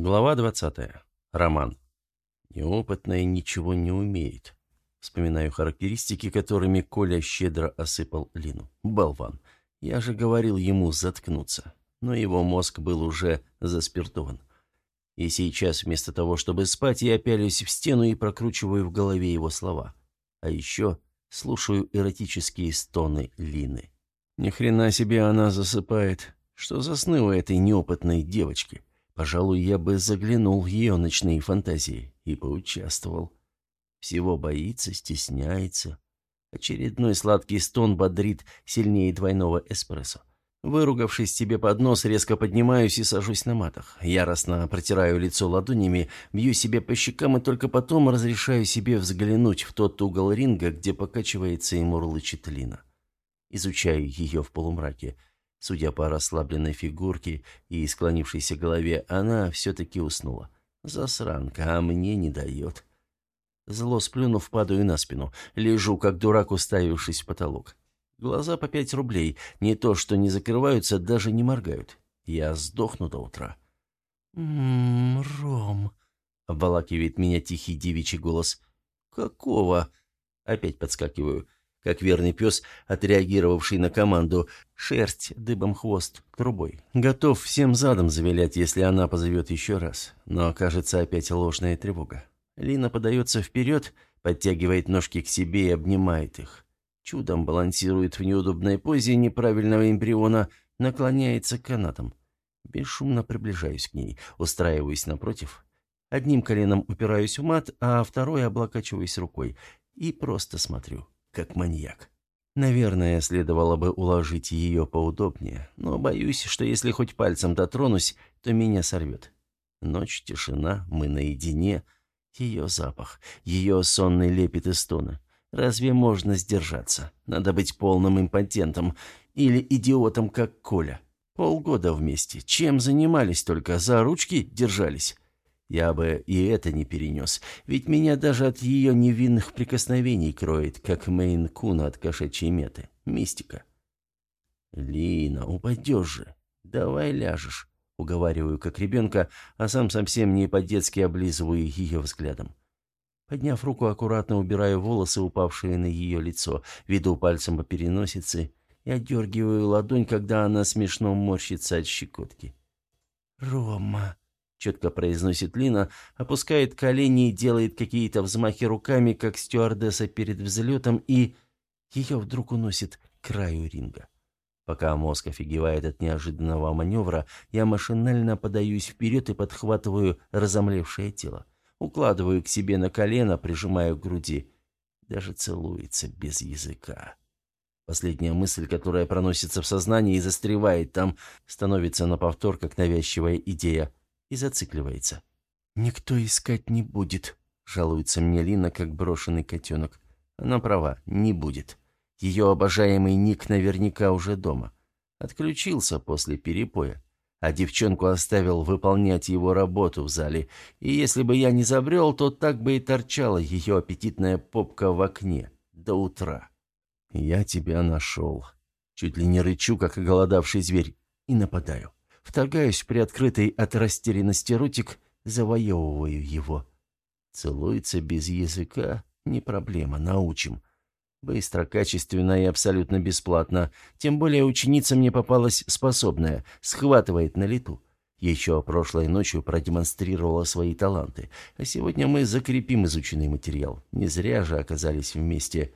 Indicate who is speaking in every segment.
Speaker 1: Глава 20. Роман. Неопытная ничего не умеет. Вспоминаю характеристики, которыми Коля щедро осыпал Лину. Болван. Я же говорил ему заткнуться. Но его мозг был уже заспиртован. И сейчас, вместо того, чтобы спать, я пялюсь в стену и прокручиваю в голове его слова. А еще слушаю эротические стоны Лины. Ни хрена себе она засыпает. Что за сны у этой неопытной девочки? Пожалуй, я бы заглянул в ее ночные фантазии и поучаствовал. Всего боится, стесняется. Очередной сладкий стон бодрит сильнее двойного эспрессо. Выругавшись себе под нос, резко поднимаюсь и сажусь на матах. Яростно протираю лицо ладонями, бью себе по щекам и только потом разрешаю себе взглянуть в тот угол ринга, где покачивается и мурлычет Лина. Изучаю ее в полумраке. Судя по расслабленной фигурке и склонившейся голове, она все-таки уснула. Засранка, а мне не дает. Зло сплюнув, падаю на спину. Лежу, как дурак, уставившись в потолок. Глаза по пять рублей. Не то, что не закрываются, даже не моргают. Я сдохну до утра.
Speaker 2: «М-м, Ром», —
Speaker 1: обволакивает меня тихий девичий голос. «Какого?» Опять подскакиваю как верный пес, отреагировавший на команду. Шерсть, дыбом хвост, трубой. Готов всем задом завилять, если она позовет еще раз. Но, кажется, опять ложная тревога. Лина подается вперед, подтягивает ножки к себе и обнимает их. Чудом балансирует в неудобной позе неправильного эмбриона, наклоняется к канатам. Бесшумно приближаюсь к ней, устраиваюсь напротив. Одним коленом упираюсь в мат, а второй облокачиваюсь рукой и просто смотрю как маньяк. Наверное, следовало бы уложить ее поудобнее, но боюсь, что если хоть пальцем дотронусь, то меня сорвет. Ночь, тишина, мы наедине. Ее запах, ее сонный лепет и стоны. Разве можно сдержаться? Надо быть полным импотентом или идиотом, как Коля. Полгода вместе. Чем занимались только? За ручки держались? Я бы и это не перенес, ведь меня даже от ее невинных прикосновений кроет, как Мейн-куна от кошачьей меты. Мистика. «Лина, упадешь же. Давай ляжешь», — уговариваю как ребенка, а сам совсем не по-детски облизываю ее взглядом. Подняв руку, аккуратно убираю волосы, упавшие на ее лицо, веду пальцем по переносице и отдергиваю ладонь, когда она смешно морщится от щекотки.
Speaker 2: «Рома»,
Speaker 1: четко произносит Лина, опускает колени и делает какие-то взмахи руками, как стюардесса перед взлетом, и ее вдруг уносит к краю ринга. Пока мозг офигевает от неожиданного маневра, я машинально подаюсь вперед и подхватываю разомлевшее тело. Укладываю к себе на колено, прижимаю к груди. Даже целуется без языка. Последняя мысль, которая проносится в сознании и застревает там, становится на повтор, как навязчивая идея и зацикливается.
Speaker 2: «Никто искать не будет», — жалуется мне Лина, как брошенный котенок.
Speaker 1: Она права, не будет. Ее обожаемый Ник наверняка уже дома. Отключился после перепоя. А девчонку оставил выполнять его работу в зале. И если бы я не забрел, то так бы и торчала ее аппетитная попка в окне. До утра. Я тебя нашел. Чуть ли не рычу, как оголодавший зверь, и нападаю. Вторгаюсь приоткрытый от растерянности ротик, завоевываю его. Целуется без языка, не проблема, научим. Быстро, качественно и абсолютно бесплатно. Тем более ученица мне попалась способная, схватывает на лету. Еще прошлой ночью продемонстрировала свои таланты. А сегодня мы закрепим изученный материал. Не зря же оказались вместе.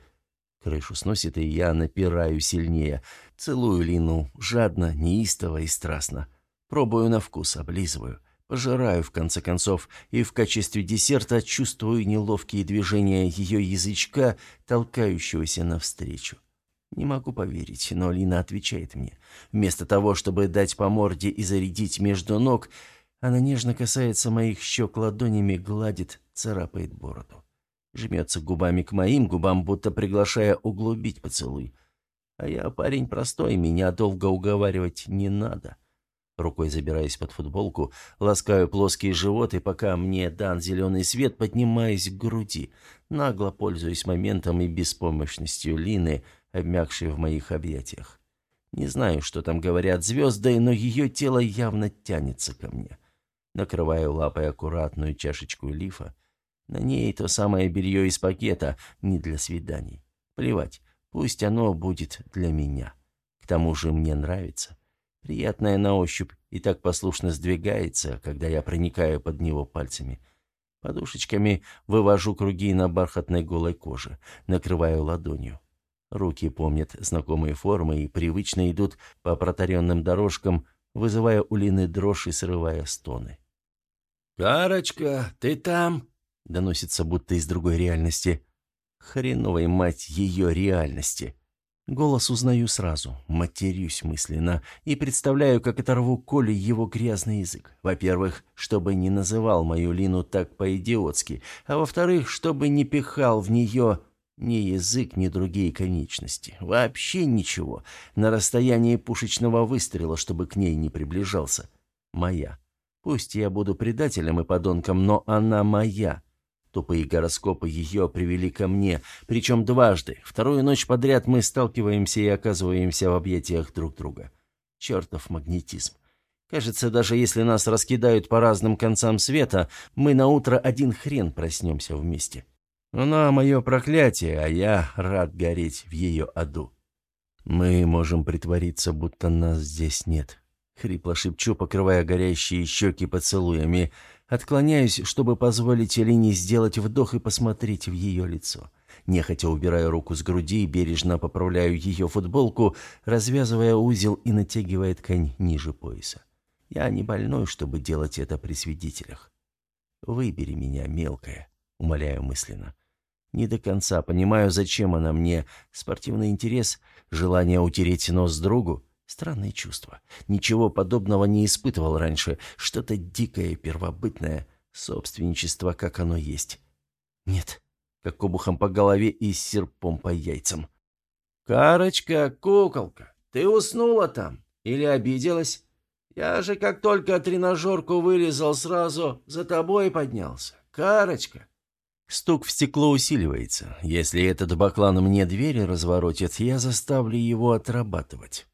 Speaker 1: Крышу сносит, и я напираю сильнее. Целую Лину, жадно, неистово и страстно. Пробую на вкус, облизываю. Пожираю, в конце концов, и в качестве десерта чувствую неловкие движения ее язычка, толкающегося навстречу. Не могу поверить, но Лина отвечает мне. Вместо того, чтобы дать по морде и зарядить между ног, она нежно касается моих щек ладонями, гладит, царапает бороду. Жмется губами к моим губам, будто приглашая углубить поцелуй. А я парень простой, меня долго уговаривать не надо. Рукой забираюсь под футболку, ласкаю плоский живот, и пока мне дан зеленый свет, поднимаюсь к груди, нагло пользуюсь моментом и беспомощностью Лины, обмякшей в моих объятиях. Не знаю, что там говорят звезды, но ее тело явно тянется ко мне. Накрываю лапой аккуратную чашечку лифа. На ней то самое белье из пакета, не для свиданий. Плевать, пусть оно будет для меня. К тому же мне нравится. Приятное на ощупь и так послушно сдвигается, когда я проникаю под него пальцами. Подушечками вывожу круги на бархатной голой коже, накрываю ладонью. Руки помнят знакомые формы и привычно идут по протаренным дорожкам, вызывая у Лины дрожь и срывая стоны. «Карочка, ты там?» — доносится будто из другой реальности. Хреновой мать ее реальности. Голос узнаю сразу, матерюсь мысленно и представляю, как оторву Коле его грязный язык. Во-первых, чтобы не называл мою Лину так по-идиотски, а во-вторых, чтобы не пихал в нее ни язык, ни другие конечности. Вообще ничего. На расстоянии пушечного выстрела, чтобы к ней не приближался. Моя. Пусть я буду предателем и подонком, но она моя. Тупые гороскопы ее привели ко мне, причем дважды. Вторую ночь подряд мы сталкиваемся и оказываемся в объятиях друг друга. Чертов магнетизм. Кажется, даже если нас раскидают по разным концам света, мы на утро один хрен проснемся вместе. Она мое проклятие, а я рад гореть в ее аду. Мы можем притвориться, будто нас здесь нет, Хрипло шепчу, покрывая горящие щеки поцелуями. Отклоняюсь, чтобы позволить Элине сделать вдох и посмотреть в ее лицо. Нехотя убираю руку с груди, бережно поправляю ее футболку, развязывая узел и натягивая ткань ниже пояса. Я не больной, чтобы делать это при свидетелях. «Выбери меня, мелкая», — умоляю мысленно. Не до конца понимаю, зачем она мне. Спортивный интерес, желание утереть нос другу — Странное чувство. Ничего подобного не испытывал раньше. Что-то дикое, первобытное. Собственничество, как оно есть. Нет. Как обухом по голове и серпом по яйцам. «Карочка, куколка, ты уснула там? Или обиделась? Я же как только тренажерку вылезал, сразу за тобой поднялся. Карочка!» Стук в стекло усиливается. Если этот баклан мне двери разворотит, я заставлю его отрабатывать.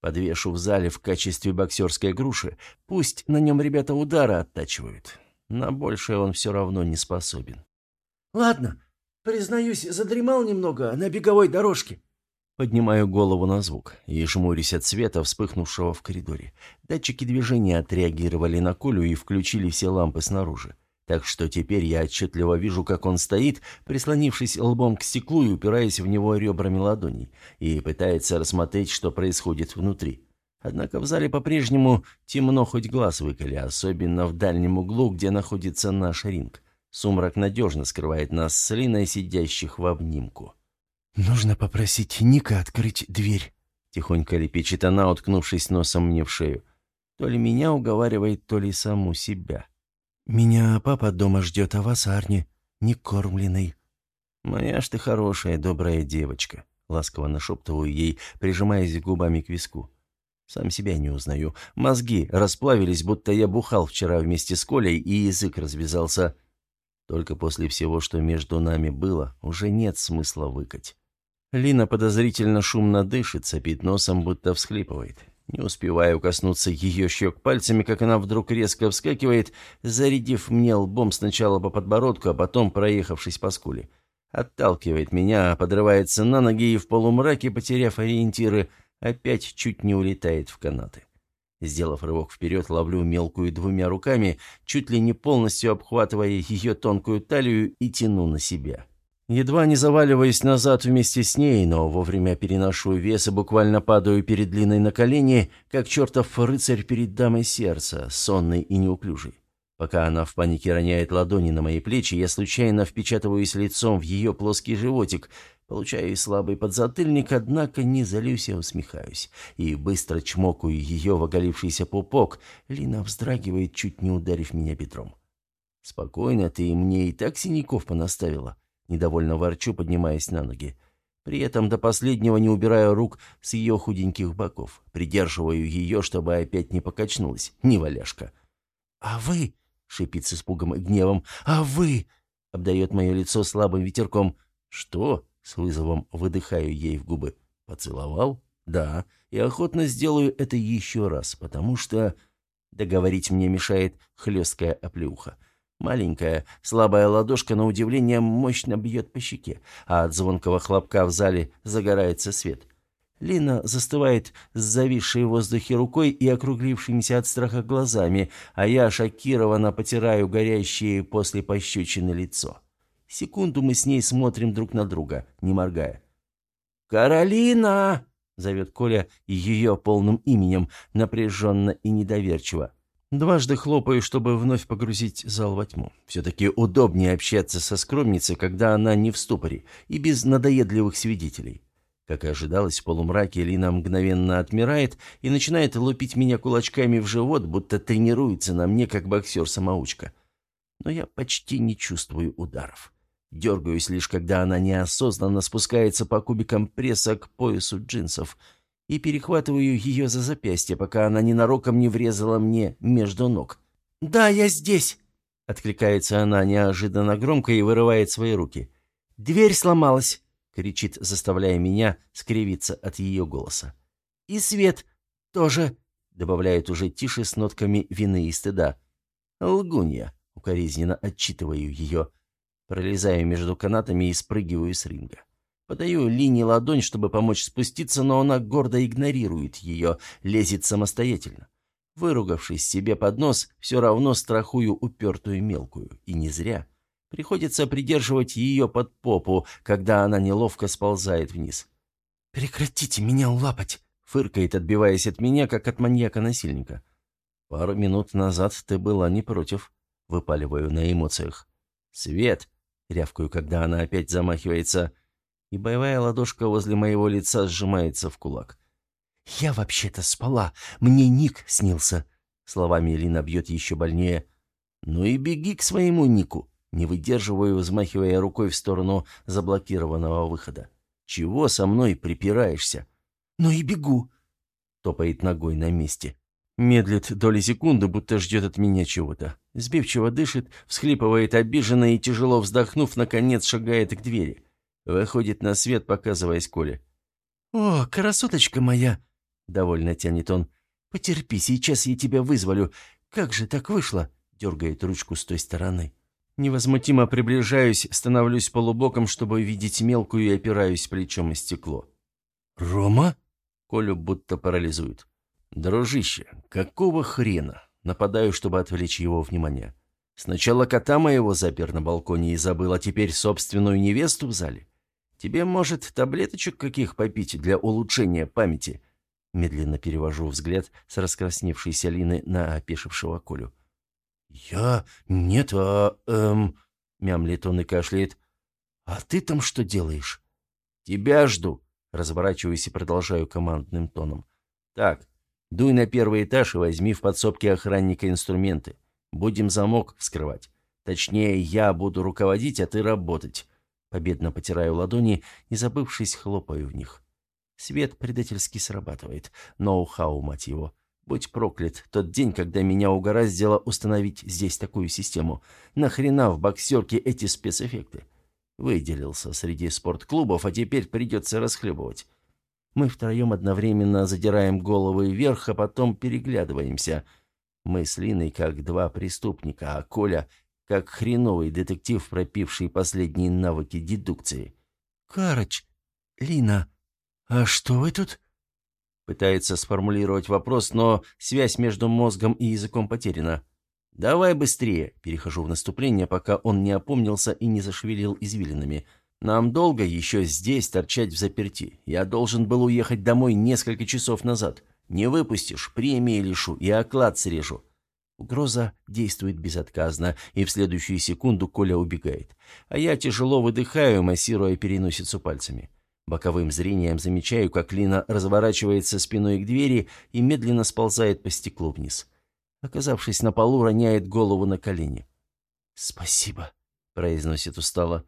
Speaker 1: Подвешу в зале в качестве боксерской груши. Пусть на нем ребята удары оттачивают. На большее он все равно не способен. «Ладно, признаюсь, задремал немного на беговой дорожке». Поднимаю голову на звук и жмурюсь от света, вспыхнувшего в коридоре. Датчики движения отреагировали на Колю и включили все лампы снаружи так что теперь я отчетливо вижу, как он стоит, прислонившись лбом к стеклу и упираясь в него ребрами ладоней, и пытается рассмотреть, что происходит внутри. Однако в зале по-прежнему темно хоть глаз выколи, особенно в дальнем углу, где находится наш ринг. Сумрак надежно скрывает нас с Линой, сидящих в обнимку. «Нужно попросить Ника открыть дверь», — тихонько лепечет она, уткнувшись носом мне в шею. То ли меня уговаривает, то ли саму себя. «Меня папа дома ждет, а вас Арни, не кормленный». «Моя ж ты хорошая, добрая девочка», — ласково нашептываю ей, прижимаясь губами к виску. Сам себя не узнаю. Мозги расплавились, будто я бухал вчера вместе с Колей, и язык развязался. Только после всего, что между нами было, уже нет смысла выкать. Лина подозрительно шумно дышит, сопит носом, будто всхлипывает. Не успеваю коснуться ее щек пальцами, как она вдруг резко вскакивает, зарядив мне лбом сначала по подбородку, а потом проехавшись по скуле. Отталкивает меня, подрывается на ноги и в полумраке, потеряв ориентиры, опять чуть не улетает в канаты. Сделав рывок вперед, ловлю мелкую двумя руками, чуть ли не полностью обхватывая ее тонкую талию и тяну на себя. Едва не заваливаясь назад вместе с ней, но вовремя переношу вес и буквально падаю перед длиной на колени, как чертов рыцарь перед дамой сердца, сонный и неуклюжий. Пока она в панике роняет ладони на мои плечи, я случайно впечатываюсь лицом в ее плоский животик, получаю слабый подзатыльник, однако не залюсь, а усмехаюсь, и быстро чмокаю ее в оголившийся пупок. Лина вздрагивает, чуть не ударив меня бедром. «Спокойно, ты мне и так синяков понаставила». Недовольно ворчу, поднимаясь на ноги. При этом до последнего не убираю рук с ее худеньких боков. Придерживаю ее, чтобы опять не покачнулась. Неваляшка. «А вы?» — шипит с испугом и гневом. «А вы?» — обдает мое лицо слабым ветерком. «Что?» — с вызовом выдыхаю ей в губы. «Поцеловал?» «Да. И охотно сделаю это еще раз, потому что...» Договорить мне мешает хлесткая оплеуха. Маленькая, слабая ладошка, на удивление, мощно бьет по щеке, а от звонкого хлопка в зале загорается свет. Лина застывает с зависшей в воздухе рукой и округлившимися от страха глазами, а я шокированно потираю горящее после пощечины лицо. Секунду мы с ней смотрим друг на друга, не моргая. «Каролина!» — зовет Коля ее полным именем, напряженно и недоверчиво. Дважды хлопаю, чтобы вновь погрузить зал во тьму. Все-таки удобнее общаться со скромницей, когда она не в ступоре и без надоедливых свидетелей. Как и ожидалось, в полумраке Лина мгновенно отмирает и начинает лупить меня кулачками в живот, будто тренируется на мне, как боксер-самоучка. Но я почти не чувствую ударов. Дергаюсь лишь, когда она неосознанно спускается по кубикам пресса к поясу джинсов и перехватываю ее за запястье, пока она ненароком не врезала мне между ног. «Да, я здесь!» — откликается она неожиданно громко и вырывает свои руки. «Дверь сломалась!» — кричит, заставляя меня скривиться от ее голоса. «И свет тоже», — добавляет уже тише с нотками вины и стыда. «Лгунья», — укоризненно отчитываю ее. Пролезаю между канатами и спрыгиваю с ринга. Подаю Лине ладонь, чтобы помочь спуститься, но она гордо игнорирует ее, лезет самостоятельно. Выругавшись себе под нос, все равно страхую упертую мелкую. И не зря. Приходится придерживать ее под попу, когда она неловко сползает вниз. «Прекратите меня лапать!» — фыркает, отбиваясь от меня, как от маньяка-насильника. «Пару минут назад ты была не против», — выпаливаю на эмоциях. «Свет!» — рявкаю, когда она опять замахивается, и боевая ладошка возле моего лица сжимается в кулак. «Я вообще-то спала, мне Ник снился», — словами Лина бьет еще больнее. «Ну и беги к своему Нику», не выдерживаю, взмахивая рукой в сторону заблокированного выхода. «Чего со мной припираешься?» «Ну и бегу!» Топает ногой на месте. Медлит доли секунды, будто ждет от меня чего-то. Сбивчиво дышит, всхлипывает обиженно и, тяжело вздохнув, наконец шагает к двери. Выходит на свет, показываясь Коле. «О, красоточка моя!» — довольно тянет он. «Потерпи, сейчас я тебя вызволю. Как же так вышло?» — дергает ручку с той стороны. Невозмутимо приближаюсь, становлюсь полубоком, чтобы видеть мелкую и опираюсь плечом о стекло. «Рома?» Колю будто парализует. «Дружище, какого хрена?» Нападаю, чтобы отвлечь его внимание. Сначала кота моего запер на балконе и забыл, а теперь собственную невесту в зале. Тебе, может, таблеточек каких попить для улучшения памяти?» Медленно перевожу взгляд с раскрасневшейся Лины на опешившего Колю. «Я... Нет, а... эм...» — мямлит он и кашляет. «А ты там что делаешь?» «Тебя жду», — разворачиваюсь и продолжаю командным тоном. «Так, дуй на первый этаж и возьми в подсобке охранника инструменты. Будем замок вскрывать. Точнее, я буду руководить, а ты работать». Победно потираю ладони и, забывшись, хлопаю в них. Свет предательски срабатывает. Ноу-хау, мать его. Будь проклят, тот день, когда меня угораздило установить здесь такую систему. Нахрена в боксерке эти спецэффекты? Выделился среди спортклубов, а теперь придется расхлебывать. Мы втроем одновременно задираем головы вверх, а потом переглядываемся. Мы с Линой как два преступника, а Коля как хреновый детектив, пропивший последние навыки дедукции. «Карыч, Лина, а что вы тут?» Пытается сформулировать вопрос, но связь между мозгом и языком потеряна. «Давай быстрее!» – перехожу в наступление, пока он не опомнился и не зашевелил извилинами. «Нам долго еще здесь торчать в заперти. Я должен был уехать домой несколько часов назад. Не выпустишь, премии лишу и оклад срежу». Угроза действует безотказно, и в следующую секунду Коля убегает. А я тяжело выдыхаю, массируя переносицу пальцами. Боковым зрением замечаю, как Лина разворачивается спиной к двери и медленно сползает по стеклу вниз. Оказавшись на полу, роняет голову на колени. «Спасибо», — произносит устало.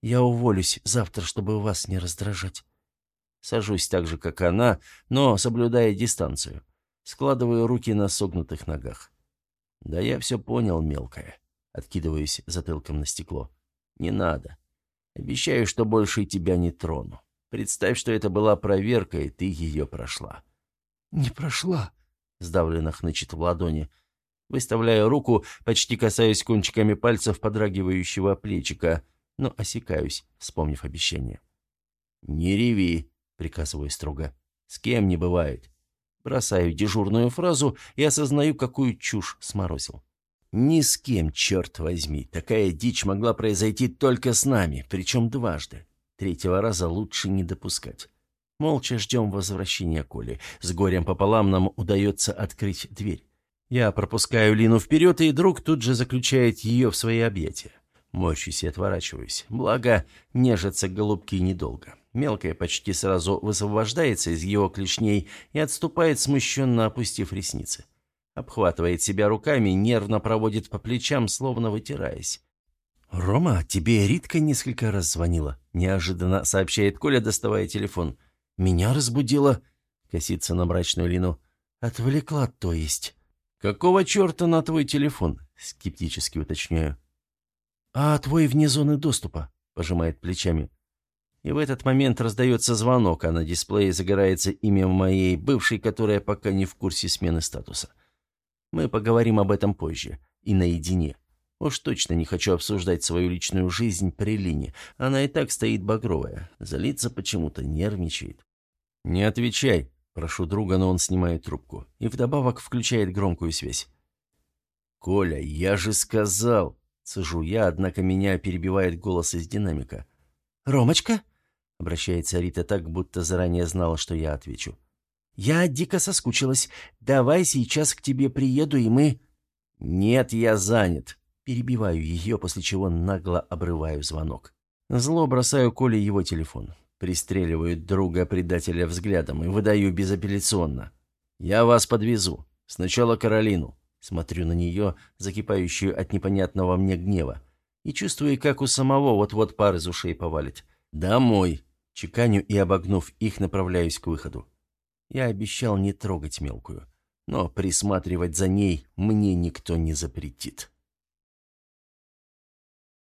Speaker 1: «Я уволюсь завтра, чтобы вас не раздражать». Сажусь так же, как она, но соблюдая дистанцию. Складываю руки на согнутых ногах. «Да я все понял, мелкая», — откидываюсь затылком на стекло. «Не надо. Обещаю, что больше тебя не трону. Представь, что это была проверка, и ты ее прошла». «Не прошла», — сдавленно хнычет в ладони. Выставляю руку, почти касаюсь кончиками пальцев подрагивающего плечика, но осекаюсь, вспомнив обещание. «Не реви», — приказываю строго. «С кем не бывает». Бросаю дежурную фразу и осознаю, какую чушь сморозил. Ни с кем, черт возьми. Такая дичь могла произойти только с нами, причем дважды. Третьего раза лучше не допускать. Молча ждем возвращения Коли. С горем пополам нам удается открыть дверь. Я пропускаю Лину вперед, и друг тут же заключает ее в свои объятия. Морщусь и отворачиваюсь. Благо, нежатся голубки недолго. Мелкая почти сразу высвобождается из его клешней и отступает, смущенно опустив ресницы. Обхватывает себя руками, нервно проводит по плечам, словно вытираясь. «Рома, тебе Ритка несколько раз звонила», — неожиданно сообщает Коля, доставая телефон. «Меня разбудила», — косится на мрачную Лину. «Отвлекла, то есть». «Какого черта на твой телефон?» — скептически уточняю. «А твой вне зоны доступа», — пожимает плечами. И в этот момент раздается звонок, а на дисплее загорается имя моей бывшей, которая пока не в курсе смены статуса. Мы поговорим об этом позже. И наедине. Уж точно не хочу обсуждать свою личную жизнь при Лине. Она и так стоит багровая. Злится почему-то, нервничает. «Не отвечай», — прошу друга, но он снимает трубку. И вдобавок включает громкую связь. «Коля, я же сказал!» — цежу я, однако меня перебивает голос из динамика. «Ромочка?» — обращается Рита так, будто заранее знала, что я отвечу. «Я дико соскучилась. Давай сейчас к тебе приеду, и мы...» «Нет, я занят». Перебиваю ее, после чего нагло обрываю звонок. Зло бросаю Коле его телефон. Пристреливаю друга-предателя взглядом и выдаю безапелляционно. «Я вас подвезу. Сначала Каролину». Смотрю на нее, закипающую от непонятного мне гнева. И чувствую, как у самого вот-вот пар из ушей повалит. «Домой». Чеканю и, обогнув их, направляюсь к выходу. Я обещал не трогать мелкую, но присматривать за ней мне никто не запретит.